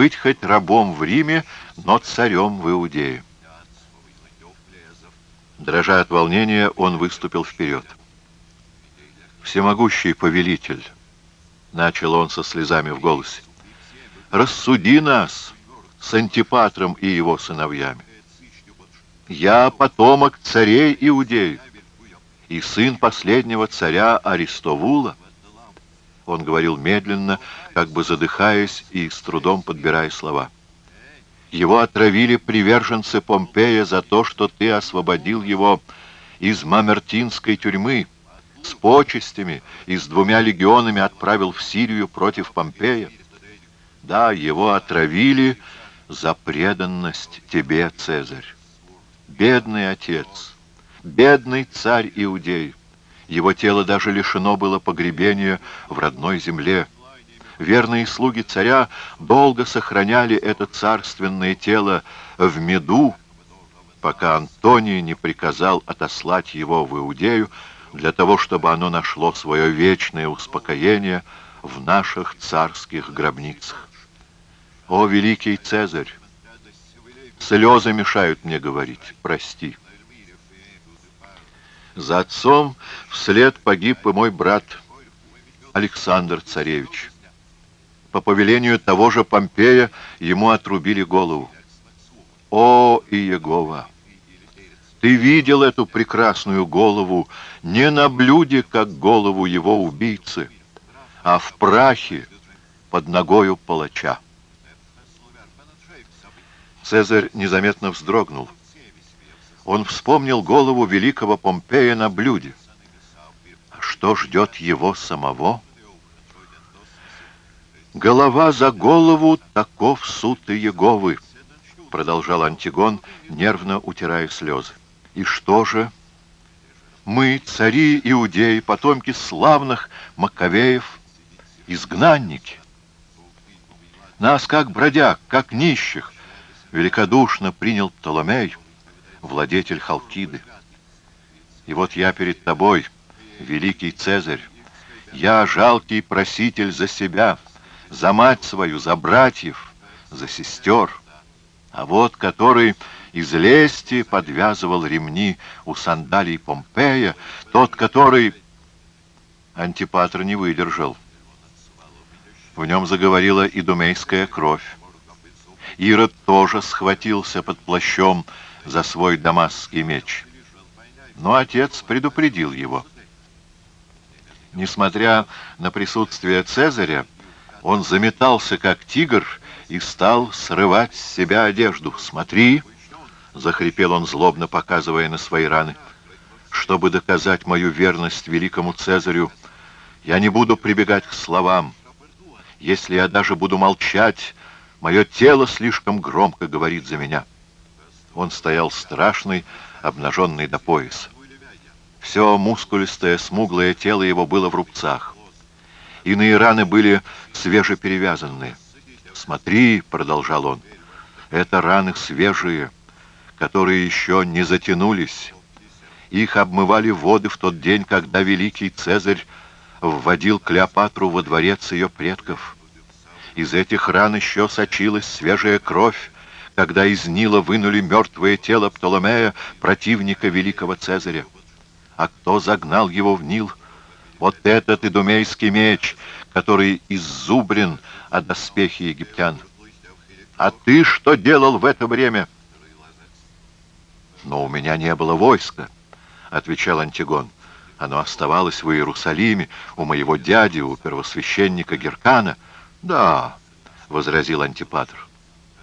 быть хоть рабом в Риме, но царем в Иудее. Дрожа от волнения, он выступил вперед. «Всемогущий повелитель», — начал он со слезами в голосе, — «рассуди нас с Антипатром и его сыновьями. Я потомок царей Иудеев и сын последнего царя Аристовула». Он говорил медленно, как бы задыхаясь и с трудом подбирая слова. Его отравили приверженцы Помпея за то, что ты освободил его из Мамертинской тюрьмы, с почестями и с двумя легионами отправил в Сирию против Помпея. Да, его отравили за преданность тебе, Цезарь. Бедный отец, бедный царь Иудей. Его тело даже лишено было погребения в родной земле. Верные слуги царя долго сохраняли это царственное тело в меду, пока Антоний не приказал отослать его в Иудею, для того, чтобы оно нашло свое вечное успокоение в наших царских гробницах. О, великий Цезарь! Слезы мешают мне говорить. Прости. За отцом вслед погиб и мой брат Александр Царевич. По повелению того же Помпея ему отрубили голову. О, Иегова! Ты видел эту прекрасную голову не на блюде, как голову его убийцы, а в прахе под ногою палача. Цезарь незаметно вздрогнул. Он вспомнил голову великого Помпея на блюде. А что ждет его самого? «Голова за голову, таков суд Иеговы», — продолжал Антигон, нервно утирая слезы. И что же? Мы, цари иудеи, потомки славных Маковеев, изгнанники. Нас, как бродяг, как нищих, великодушно принял Птоломей, владетель Халкиды. И вот я перед тобой, великий Цезарь, я жалкий проситель за себя, за мать свою, за братьев, за сестер, а вот который из лести подвязывал ремни у сандалий Помпея, тот, который... Антипатр не выдержал. В нем заговорила и думейская кровь. Ирод тоже схватился под плащом за свой дамасский меч. Но отец предупредил его. Несмотря на присутствие Цезаря, он заметался, как тигр, и стал срывать с себя одежду. «Смотри!» — захрипел он злобно, показывая на свои раны. «Чтобы доказать мою верность великому Цезарю, я не буду прибегать к словам. Если я даже буду молчать, мое тело слишком громко говорит за меня». Он стоял страшный, обнаженный до пояса. Все мускулистое, смуглое тело его было в рубцах. Иные раны были свежеперевязанные. «Смотри», — продолжал он, — «это раны свежие» которые еще не затянулись. Их обмывали воды в тот день, когда великий Цезарь вводил Клеопатру во дворец ее предков. Из этих ран еще сочилась свежая кровь, когда из Нила вынули мертвое тело Птоломея, противника великого Цезаря. А кто загнал его в Нил? Вот этот идумейский меч, который иззубрен от доспехи египтян. А ты что делал в это время?» «Но у меня не было войска», — отвечал Антигон. «Оно оставалось в Иерусалиме, у моего дяди, у первосвященника Геркана». «Да», — возразил Антипатр.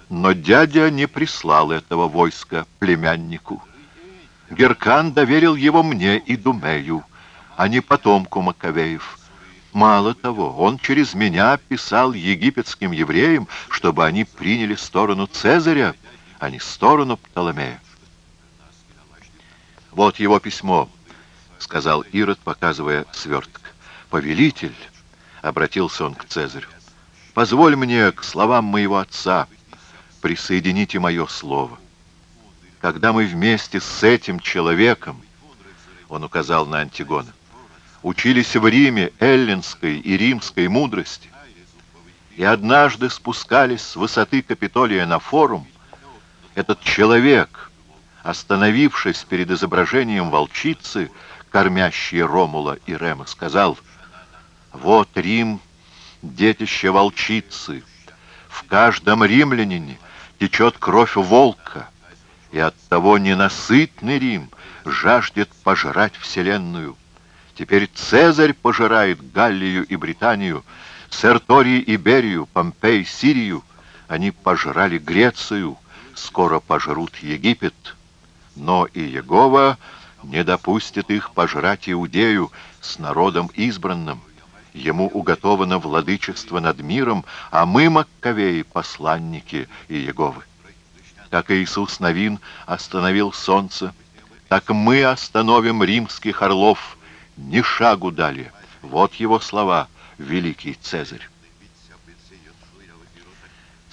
«Но дядя не прислал этого войска племяннику. Геркан доверил его мне и Думею, а не потомку Маковеев». Мало того, он через меня писал египетским евреям, чтобы они приняли сторону Цезаря, а не сторону Птоломея. «Вот его письмо», — сказал Ирод, показывая сверток. «Повелитель», — обратился он к Цезарю, — «позволь мне к словам моего отца, присоедините мое слово. Когда мы вместе с этим человеком, — он указал на Антигона, — учились в Риме эллинской и римской мудрости, и однажды спускались с высоты Капитолия на форум, этот человек, остановившись перед изображением волчицы, кормящей Ромула и Рема, сказал, «Вот Рим, детище волчицы, в каждом римлянине течет кровь волка, и оттого ненасытный Рим жаждет пожрать вселенную. Теперь Цезарь пожирает Галлию и Британию, Серторий Иберию, Помпей Сирию. Они пожрали Грецию, скоро пожрут Египет. Но и Егова не допустит их пожрать Иудею с народом избранным. Ему уготовано владычество над миром, а мы, Маккавеи, посланники Иеговы. Как Иисус Новин остановил солнце, так мы остановим римских орлов, ни шагу далее. Вот его слова, великий Цезарь.